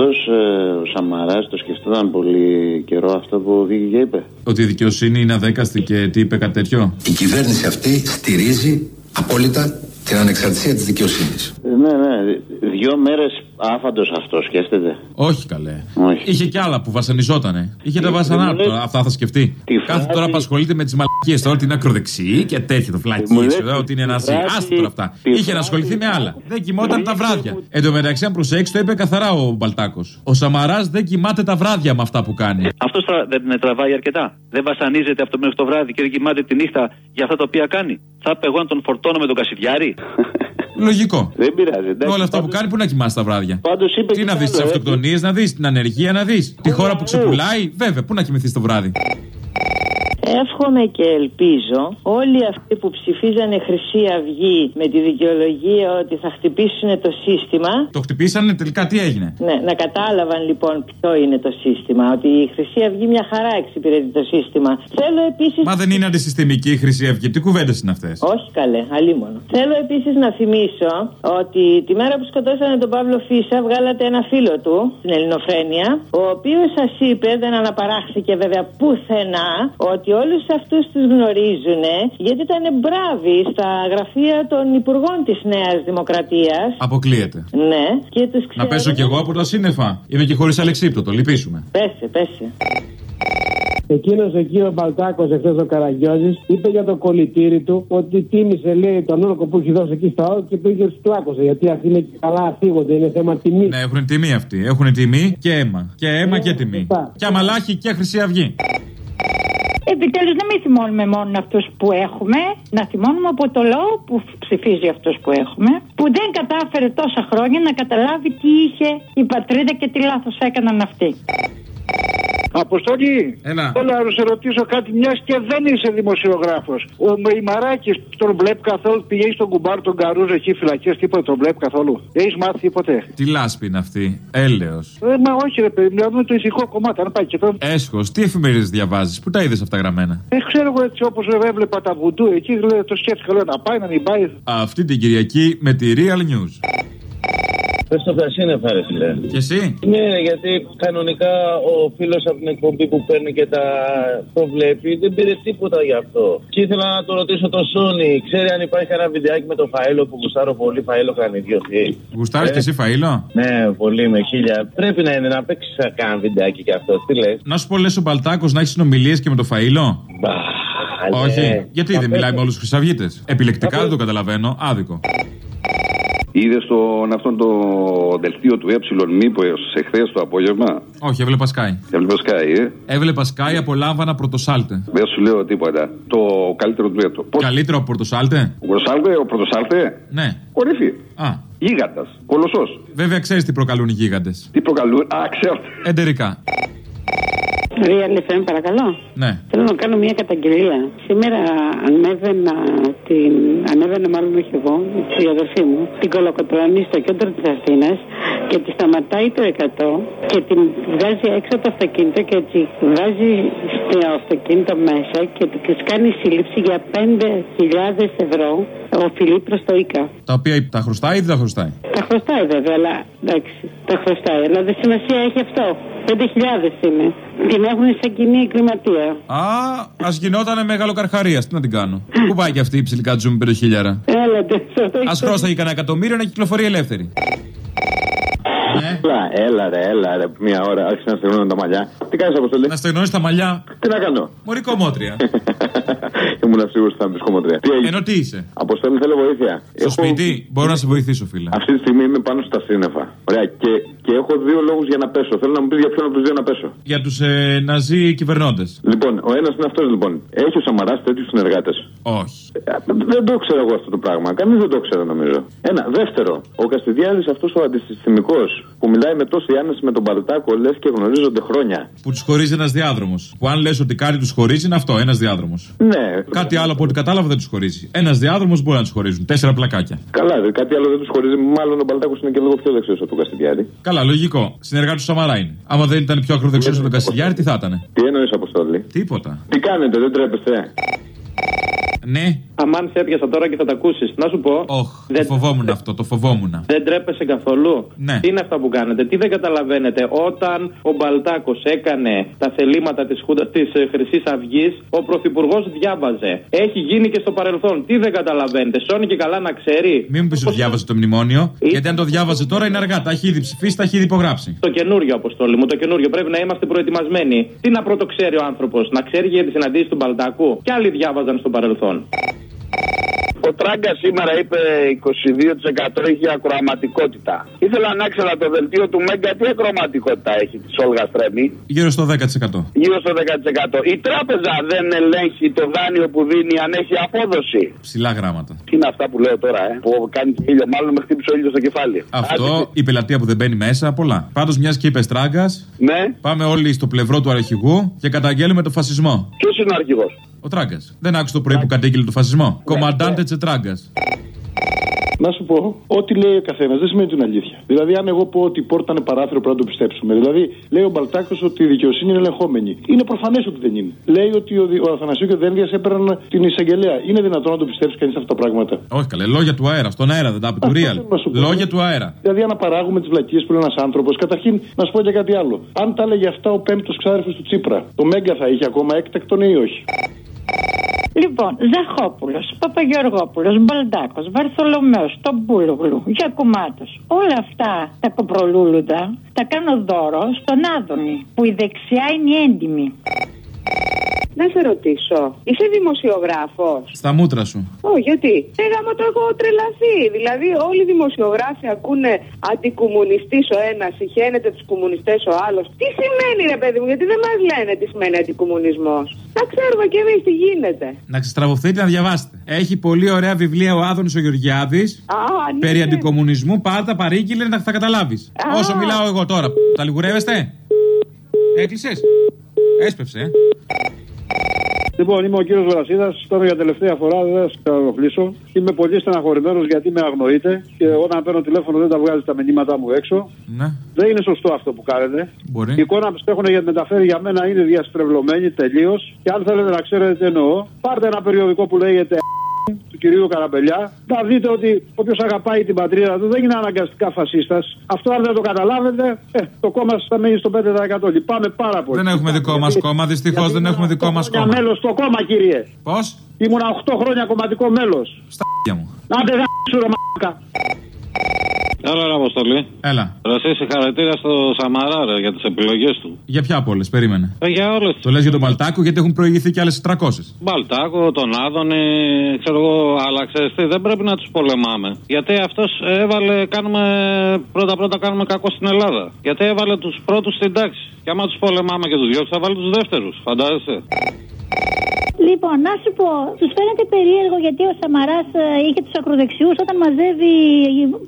Αυτός ε, ο Σαμαράς το σκεφτόταν πολύ καιρό αυτό που βγήκε και είπε. Ότι η δικαιοσύνη είναι αδέκαστη και τι είπε κάτι τέτοιο; Η κυβέρνηση αυτή στηρίζει απόλυτα την ανεξαρτησία της δικαιοσύνης. Ε, ναι, ναι. Δύο μέρες άφαντος αυτός σκέφτεται; Όχι καλέ. Όχι. Είχε κι άλλα που βασανιζότανε. Είχε τα βασανά του. τώρα. Αυτά θα σκεφτεί. Τη Κάθε φράση- τώρα απασχολείται με τις μαλακίες τώρα, την ακροδεξιή και τέτοια το Μου φλακίε. λέει Ότι είναι τη ένας φράση- Άστο τώρα αυτά. τη Είχε να φράση- ασχοληθεί με άλλα. Δεν κοιμόταν τα Βρίσκει βράδια. που- Εν τω μεταξύ, αν προσέξει, το είπε καθαρά ο Μπαλτάκος. Ο Σαμαράς δεν κοιμάται τα βράδια με αυτά που κάνει. Αυτός δεν με τραβάει αρκετά. Δεν βασανίζεται αυτό μέχρι το βράδυ και δεν κοιμάται τη νύχτα για αυτά τα οποία κάνει. Θα έπρεπε εγώ να τον φορτώνω με τον Κασιδιάρη. Λογικό. Δεν πειράζει. εντάξει. Με όλα αυτά που Πάντως- κάνει, πού να κοιμάσαι τα βράδια; Πάντως είπε Τι και να δεις, τις άλλο, ε. αυτοκτονίες, να δεις την ανεργία, να δεις. Τη χώρα που ξεπουλάει, βέβαια, πού να κοιμηθείς το βράδυ; Εύχομαι και ελπίζω όλοι αυτοί που ψηφίζανε Χρυσή Αυγή με τη δικαιολογία ότι θα χτυπήσουν το σύστημα. Το χτυπήσανε, τελικά τι έγινε; Ναι, να κατάλαβαν λοιπόν ποιο είναι το σύστημα. Ότι η Χρυσή Αυγή μια χαρά εξυπηρετεί το σύστημα. Θέλω επίση. Μα δεν είναι αντισυστημική η Χρυσή Αυγή. Τι κουβέντες είναι αυτές; Όχι καλέ, αλίμονο. Θέλω επίσης να θυμίσω ότι τη μέρα που σκοτώσανε τον Παύλο Φίσα, βγάλατε ένα φίλο του στην Ελληνοφρένεια, ο οποίος σας είπε, δεν αναπαράχθηκε βέβαια πουθενά, ότι όλους αυτούς τους γνωρίζουν, γιατί ήταν μπράβοι στα γραφεία των υπουργών της Νέας Δημοκρατίας. Αποκλείεται. Ναι, και τους ξέρουν. Να πέσω κι εγώ από τα σύννεφα. Είμαι και χωρίς αλεξίπτωτο, λυπήσουμε. Πέσε, πέσε. Εκείνος εκεί ο Μπαλτάκος, εχθές ο Καραγκιόζη, είπε για το κολλητήρι του ότι τίμησε, λέει, τον όρκο που έχει δώσει εκεί στα όρκο και πήγε του πλάκωσε. Γιατί αυτοί είναι καλά αφήγονται, είναι θέμα τιμή. Ναι, έχουν τιμή αυτοί. Έχουν τιμή και αίμα. Και αίμα και τιμή. σωστά. Και αμαλάχη και Χρυσή Αυγή. Επιτέλους, να μην θυμώνουμε μόνο αυτούς που έχουμε, να θυμώνουμε από το λαό που ψηφίζει αυτούς που έχουμε, που δεν κατάφερε τόσα χρόνια να καταλάβει τι είχε η πατρίδα και τι λάθος έκαναν αυτοί. Αποστολή, Έλα. θέλω να σε ρωτήσω κάτι, μιας και δεν είσαι δημοσιογράφος. Ο Μεϊμαράκης τον βλέπει καθόλου, πηγαίνει στον κουμπάρ τον Καρούζο εκεί φυλακές, τίποτα τον βλέπει καθόλου. Έχεις μάθει τίποτε; Τι λάσπη είναι αυτή. Έλεος. Ε, μα όχι, ρε παιδί, μιλάμε το ηθικό κομμάτι. Αν πάει και τον. Έσχος, τι εφημερίδες διαβάζεις, πού τα είδες αυτά γραμμένα; Ε, ξέρω εγώ έτσι όπως έβλεπα τα βουντού εκεί, λέω, το σκέφτηκα, λέω να πάει, να μην πάει. Αυτή την Κυριακή με τη Real News. Πες το κασίνεφα ρε φίλε. Και εσύ; Ναι, γιατί κανονικά ο φίλος από την εκπομπή που παίρνει και τα το βλέπει δεν πήρε τίποτα γι' αυτό. Και ήθελα να το ρωτήσω τον Σόνι, ξέρει αν υπάρχει ένα βιντεάκι με τον Φαΐλο που γουστάρω πολύ, Φαΐλο κάνει δυο Γουστάρεις Ε. και εσύ, Φαΐλο; Ναι, πολύ με χίλια. Πρέπει να είναι να παίξεις κανένα βιντεάκι κι αυτό. Τι λες; Να σου πω, λες ο Μπαλτάκος να έχει συνομιλίες και με το Φαΐλο; Όχι. Γιατί δεν μιλάει με όλους τους Χρυσαυγίτες; Επιλεκτικά δεν το καταλαβαίνω. Άδικο. Είδες τον αυτόν το δελτίο του Ε, μήπως εχθές το απόγευμα; Όχι, έβλεπα Sky. Έβλεπε Sky, ε; Έβλεπα Sky, απολάμβανα πρωτοσάλτε. Δεν σου λέω τίποτα. Το καλύτερο του έτο. Πώς; Καλύτερο από πρωτοσάλτε; Ο Πρωτοσάλτε, ο Πρωτοσάλτε; Ναι. Κορυφή. Α. Γίγαντας. Κολοσσός. Βέβαια ξέρεις τι προκαλούν οι γίγαντες. Τι προκαλούν; Α, ξέρω. Εντερικά. Real FM, παρακαλώ. Ναι. Θέλω να κάνω μια καταγγελία. Σήμερα ανέβαινα, την, ανέβαινα μάλλον όχι εγώ, η αδερφή μου, την κολοκοτρώνη στο κέντρο της Αθήνας και τη σταματάει το 100 και την βγάζει έξω από το αυτοκίνητο και τη βάζει στο αυτοκίνητο μέσα και της κάνει σύλληψη για 5.000 ευρώ οφειλή προς το ΙΚΑ. Τα οποία τα χρωστάει ή δεν τα χρωστάει; Τα χρωστάει βέβαια, αλλά εντάξει, τα χρωστάει. Αλλά δεν σημασία έχει αυτό. 5.000 είναι. Την έχουν σαν κοινή εγκληματία. Α, ας γινότανε μεγάλο καρχαρία. Τι να την κάνω; Πού πάει και αυτή η ψηλικά τζου με πέντε χιλιάρα; Έλατε, σε αυτό Α χρώσταγε κανένα εκατομμύριο να κυκλοφορεί ελεύθερη. Έλα, έλα ρε, έλα ρε, μία ώρα άρχισε να στεγνώνουν τα μαλλιά. Τι κάνεις αποστολή; Να στεγνώνεις τα μαλλιά. Τι να κάνω; Μωρή κομμότρια. Ήμουν σίγουρος ότι θα μπεις κομμωτρία. Τι έγινε. Ενώ τι είσαι; Αποστολή θέλω βοήθεια. Στο σπίτι; Μπορώ να σε βοηθήσω, φίλε. Αυτή τη στιγμή είμαι πάνω στα σύννεφα. Ωραία. Και, και έχω δύο λόγους για να πέσω. Θέλω να μου πει για ποιον από τους δύο να πέσω. Για τους ε, ναζί κυβερνώντες. Λοιπόν, ο ένας είναι αυτός λοιπόν. Έχει ο Σαμαράς τέτοιους συνεργάτες. Όχι. Δεν το ξέρω εγώ αυτό το πράγμα. Κανείς δεν το ξέρω νομίζω. Ένα. Δεύτερο, ο Καστιδιάδης αυτός ο αντισυστημικός που μιλάει με τόση άνεση με τον Παλτάκο λες και γνωρίζονται χρόνια. Που τους χωρίζει ένας διάδρομος. Που αν λες ότι κάτι τους χωρίζει είναι αυτό, ένας διάδρομος. Ναι. Κάτι άλλο από ό,τι κατάλαβα δεν τους χωρίζει. Ένας διάδρομος μπορεί να τους χωρίζουν. Τέσσερα πλακάκια. Καλά, δε, κάτι άλλο δεν τους χωρίζει. Μάλλον ο Παλτάκο είναι και λίγο πιο δεξιός από τον Καστιδιάδη. Καλά, λογικό. Συνεργάτης του Σαμαρά είναι. Άμα δεν ήταν πιο ακροδεξιός από τον Κασιλιάρη, τι θα ήταν. Τι εννοείς, Αποστόλη; Τίποτα. Τι κάνετε, δεν τρέπεστε; Ναι, Αμάν σε έπιασα τώρα και θα τα ακούσεις. Να σου πω. Όχ, το φοβόμουν αυτό, το φοβόμουν. Δεν τρέπεσαι καθόλου; Ναι. Τι είναι αυτά που κάνετε, τι δεν καταλαβαίνετε; Όταν ο Μπαλτάκος έκανε τα θελήματα της της Χρυσής Αυγής, ο Πρωθυπουργός διάβαζε. Έχει γίνει και στο παρελθόν. Τι δεν καταλαβαίνετε; Σώνει και καλά να ξέρει; Μην μου πεις ότι διάβαζε το μνημόνιο, γιατί αν το διάβαζε τώρα είναι αργά. Τα έχει ήδη ψηφίσει, τα έχει ήδη υπογράψει. Το καινούριο, Αποστόλη μου, το καινούριο. Πρέπει να είμαστε προετοιμασμένοι. Τι να πρωτοξέρει ο άνθρωπος, να ξέρει για τις συναντήσεις του Μπαλτάκου; Κι άλλοι διάβαζαν στο παρελθόν. Ο Τράγκα σήμερα είπε 22% έχει ακροαματικότητα. Ήθελα να ξέρω το δελτίο του Μέγκα τι ακροαματικότητα έχει της Όλγας Στρέμι. Γύρω στο 10%. Γύρω στο 10%. Η τράπεζα δεν ελέγχει το δάνειο που δίνει αν έχει απόδοση. Ψηλά γράμματα. Τι είναι αυτά που λέω τώρα, ε, που κάνει το ήλιο, μάλλον με χτύπησε ο ήλιος στο κεφάλι. Αυτό, η πελατεία που δεν μπαίνει μέσα, πολλά. Πάντως, μιας και είπες Τράγκας, Ναι. πάμε όλοι στο πλευρό του αρχηγού και καταγγέλουμε το φασισμό. Ποιος είναι ο αρχηγός; Ο Τράγκας. Δεν άκουσε το πρωί που κατήγγειλε το φασισμό. Κομμαντάντε Τσετράγκας. Να σου πω, ό,τι λέει ο καθένας δεν σημαίνει την αλήθεια. Δηλαδή, αν εγώ πω ότι η πόρτα είναι παράθυρο, πρέπει να το πιστέψουμε. Δηλαδή, λέει ο Μπαλτάκος ότι η δικαιοσύνη είναι ελεγχόμενη. Είναι προφανές ότι δεν είναι. Λέει ότι ο, Δη- ο Αθανασίου και ο Δένδιας έπαιρναν την εισαγγελέα. Είναι δυνατόν να το πιστέψει κανείς αυτά τα πράγματα; Όχι καλέ, λόγια του αέρα. Στον αέρα δεν τα είπε του real. Λόγια του αέρα. Δηλαδή, αναπαράγουμε τις βλακίες που είναι ένας άνθρωπος. Καταρχήν, να σου πω και κάτι άλλο. Αν τα έλεγε αυτά ο πέμπτος ξάδερφος του Τσίπρα, το Μέγκα θα είχε ακόμα έκτακτον ή όχι; Λοιπόν, Ζαχόπουλος, Παπαγεωργόπουλος, Μπαλντάκος, Βαρθολομαίο, τον Μπούλογλου, Γιακουμάτος. Όλα αυτά τα κοπρολούλουντα τα κάνω δώρο στον Άδωνη, που η δεξιά είναι η έντιμη. Να σε ρωτήσω, είσαι δημοσιογράφος; Στα μούτρα σου. Ω, γιατί; Ε, γάμο το έχω τρελαθεί. Δηλαδή, όλοι οι δημοσιογράφοι ακούνε αντικομουνιστής ο ένας, συχαίνεται τους κομμουνιστές ο άλλος. Τι σημαίνει, ρε παιδί μου, γιατί δεν μας λένε τι σημαίνει αντικομουνισμός; Να ξέρουμε κι εμείς τι γίνεται. Να ξεστραβωθείτε να διαβάσετε. Έχει πολύ ωραία βιβλία ο Άδωνης ο Γεωργιάδης Α, ναι. περί αντικομουνισμού. Πάρτα παρήγγειλε να θα καταλάβεις. Όσο μιλάω εγώ τώρα. Τα λιγουρεύεστε; Έκλεισες; Έσπευσε. Ε. Λοιπόν, είμαι ο κύριος Βρασίδας. Τώρα για τελευταία φορά δεν θα σας κατανοχλήσω. Είμαι πολύ στεναχωρημένος γιατί με αγνοείτε και όταν παίρνω τηλέφωνο δεν τα βγάζει τα μηνύματά μου έξω. Ναι, Δεν είναι σωστό αυτό που κάνετε. μπορεί. Η εικόνα που έχουν για μεταφέρει για μένα είναι διαστρεβλωμένη τελείως. Και αν θέλετε να ξέρετε τι εννοώ, πάρτε ένα περιοδικό που λέγεται του κυρίου Καραμπελιά. Θα δείτε ότι όποιος αγαπάει την πατρίδα του δεν είναι αναγκαστικά φασίστας. Αυτό αν δεν το καταλάβετε, ε, το κόμμα σας θα μείνει στο 5%. Λυπάμαι πάρα πολύ. Δεν έχουμε δικό μας κόμμα. Δυστυχώς δεν έχουμε δικό μας κόμμα. μέλος στο κόμμα, κύριε. Πώς; Ήμουνα 8 χρόνια κομματικό μέλος. Στα μου. Άντε γάμισου, ρε μαλάκα. Έλα, ρε Αποστολή. Έλα. Ρε, εσύ συγχαρητήρια στο Σαμαρά, ρε, για τις επιλογές του. Για ποια από όλες, περίμενε. Ε, για όλες. Το λες για τον Παλτάκο γιατί έχουν προηγηθεί κι άλλες 300. Μπαλτάκο, τον Άδωνη, ξέρω εγώ, αλλά ξέρεις τι, δεν πρέπει να τους πολεμάμε. Γιατί αυτός έβαλε, κάνουμε, πρώτα-πρώτα κάνουμε κακό στην Ελλάδα. Γιατί έβαλε τους πρώτους στην τάξη. Και άμα τους πολεμάμε και τους διώξεις, θα βάλει τους δεύτερους. Φαντάζεσαι. Λοιπόν, να σου πω, τους φαίνεται περίεργο γιατί ο Σαμαράς είχε τους ακροδεξιούς όταν μαζεύει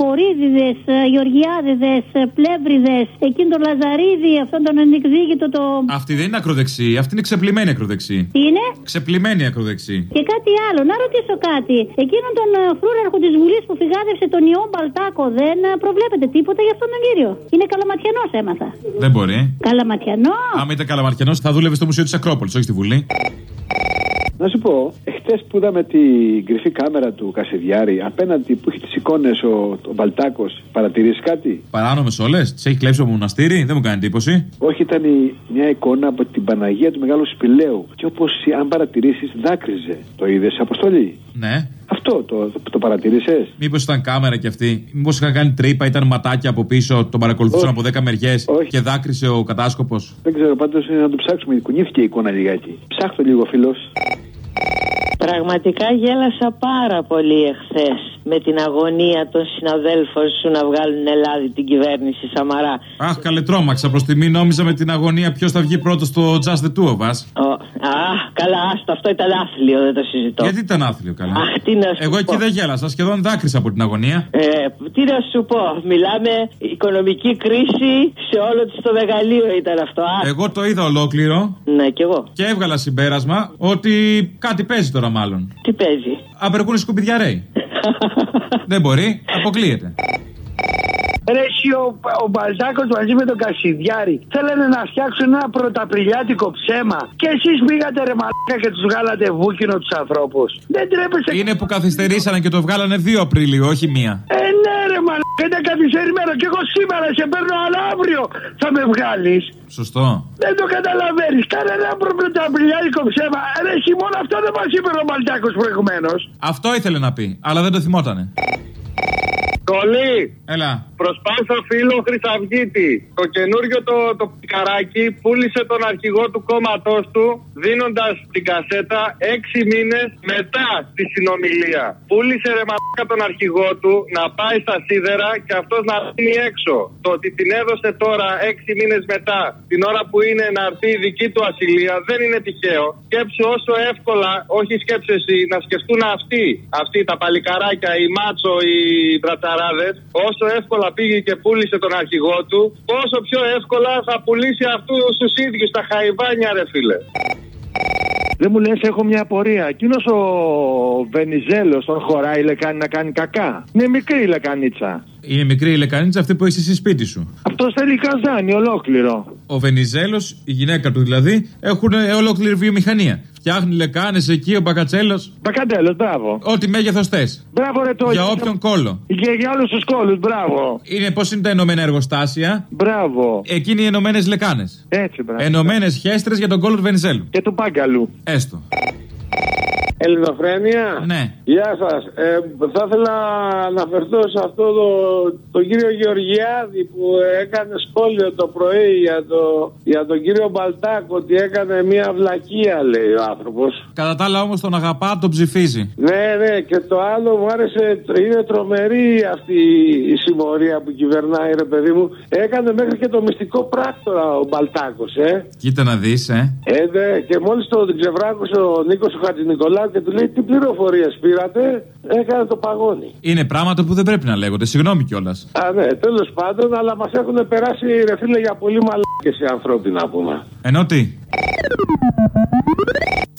πορίδιδε, γεωργιάδιδες, πλεύριδες, εκείνον τον Λαζαρίδη, αυτόν τον ανεκδίκητο το. Αυτή δεν είναι ακροδεξή, αυτή είναι ξεπλημένη ακροδεξή. Τι είναι; Ξεπλημένη ακροδεξή. Και κάτι άλλο, να ρωτήσω κάτι. Εκείνον τον ε, φρούραρχο της Βουλής που φυγάδευσε τον ιό Μπαλτάκο, δεν ε, προβλέπετε τίποτα για αυτόν τον κύριο; Είναι καλαματιανός, έμαθα. Δεν μπορεί. Καλαματιανός; Άμα ήταν καλαμαρκιανό, θα δούλευε στο Μουσείο της Ακρόπολης, όχι στη Βουλή. Να σου πω, εχθές που είδαμε την κρυφή κάμερα του Κασιδιάρη απέναντι που έχει τις εικόνες ο, ο Μπαλτάκος, παρατηρήσεις κάτι; Παράνομες όλες, τις έχει κλέψει από μοναστήρι, δεν μου κάνει εντύπωση. Όχι, ήταν η- μια εικόνα από την Παναγία του Μεγάλου Σπηλαίου. Και όπως αν παρατηρήσεις, δάκρυζε. Το είδες αποστολή; Ναι. Αυτό το, το, το παρατηρήσες; Μήπως ήταν κάμερα κι αυτή; Μήπως είχαν κάνει τρύπα, ήταν ματάκια από πίσω, τον παρακολουθούσαν από 10 μεριές και δάκρυσε ο κατάσκοπος; Δεν ξέρω, πάντως να το ψάξουμε. Κουνήθηκε η εικόνα λιγάκι. Ψάχτο λίγο, φίλος. Πραγματικά γέλασα πάρα πολύ εχθές με την αγωνία των συναδέλφων σου να βγάλουν Ελλάδα την κυβέρνηση Σαμαρά. Αχ, καλέ, τρόμαξα προς τιμή. Νόμιζα με την αγωνία ποιος θα βγει πρώτος στο Just the Two of Us. Ο, α, καλά, άστο, αυτό ήταν άθλιο, δεν το συζητώ. Γιατί ήταν άθλιο, καλά. Αχ, τι να σου Εγώ πω. εκεί δεν γέλασα, σχεδόν δάκρυσα από την αγωνία. Ε, τι να σου πω, μιλάμε οικονομική κρίση σε όλο της το μεγαλείο ήταν αυτό. Α, Εγώ το είδα ολόκληρο. Ναι, κι εγώ. Και έβγαλα συμπέρασμα ότι κάτι παίζει τώρα μάλλον. Τι παίζει; Απεργούν οι σκουπιδιαρέοι. Δεν μπορεί, αποκλείεται. Ρε, εσύ ο, ο Μπαλτάκο μαζί με τον Κασιδιάρη θέλανε να φτιάξουν ένα πρωταπριλιάτικο ψέμα. Και εσείς πήγατε ρε μαλάκα και τους βγάλατε βούκινο τους ανθρώπους. Δεν τρέπεστε. Είναι που καθυστερήσανε και το βγάλανε 2 Απριλίου, όχι μία. Ε, ναι, ρε μαλάκα, είναι καθυστερημένο. Και εγώ σήμερα σε παίρνω, αλλά αύριο θα με βγάλεις. Σωστό. Δεν το καταλαβαίνεις. Κάνε ένα πρωταπριλιάτικο ψέμα. Ρε, εσύ μόνο αυτό δεν μας είπε ο Μπαλτάκο προηγουμένως. Αυτό ήθελε να πει, αλλά δεν το θυμότανε. Κολλή! Έλα. Προσπάθησα φίλο Χρυσαυγίτη. Το καινούριο το, το πικαράκι πούλησε τον αρχηγό του κόμματός του δίνοντας την κασέτα έξι μήνες μετά τη συνομιλία. Πούλησε ρε μαλάκα τον αρχηγό του να πάει στα σίδερα και αυτός να μείνει έξω. Το ότι την έδωσε τώρα έξι μήνες μετά, την ώρα που είναι να έρθει η δική του ασυλία, δεν είναι τυχαίο. Σκέψου όσο εύκολα, όχι σκέψε εσύ, να σκεφτούν αυτοί. Αυτοί τα παλικαράκια, οι μάτσο, οι μπρατσαράδε, όσο εύκολα πήγε και πούλησε τον αρχηγό του, πόσο πιο εύκολα θα πουλήσει αυτού τους ίδιους τα χαϊβάνια, ρε φίλε. Δεν μου λες, έχω μια απορία. Εκείνος ο Βενιζέλος τον χωράει η λεκάνη να κάνει κακά. Είναι μικρή η λεκανίτσα. Είναι μικρή η λεκανίτσα αυτή που έχει εσύ σπίτι σου. Αυτός θέλει καζάνι ολόκληρο. Ο Βενιζέλος, η γυναίκα του δηλαδή, έχουν ολόκληρη βιομηχανία. Φτιάχνει λεκάνες εκεί ο Μπακατσέλος. Μπακατσέλος, μπράβο. Ό,τι μέγεθος θες. Μπράβο, ρε το Για όποιον κόλλο. Για, για όλους τους κόλου, μπράβο. Είναι πώς είναι τα ενωμένα εργοστάσια; Μπράβο. Εκεί είναι οι ενωμένες λεκάνες. Έτσι, μπράβο. Ενωμένες χέστρες για τον κόλλο του Βενιζέλου. Και του Πάγκαλου. Έστω. Ελληνοφρένεια. Ναι. Γεια σας. Ε, θα ήθελα να αναφερθώ σε αυτό το, τον κύριο Γεωργιάδη που έκανε σχόλιο το πρωί για, το, για τον κύριο Μπαλτάκ ότι έκανε μια βλακεία, λέει ο άνθρωπος. Κατά τα άλλα όμως τον αγαπά, τον ψηφίζει. Ναι, ναι, και το άλλο μου άρεσε, είναι τρομερή αυτή η συμμορία που κυβερνάει, ρε παιδί μου. Έκανε μέχρι και το μυστικό πράκτορα ο Μπαλτάκος, ε. Κοίτα να δεις, ε. Ε, ναι, και μόλις το ξεβράκωσε ο Νίκος ο Χατζηνικολάου και του λέει τι πληροφορίες πήρατε, έκανε το παγόνι. Είναι πράγματα που δεν πρέπει να λέγονται. Συγγνώμη κιόλας. Α, ναι, τέλος πάντων, αλλά μας έχουν περάσει ρε φίλε για πολύ μαλάκες οι ανθρώποι να πούμε. Ενώ τι;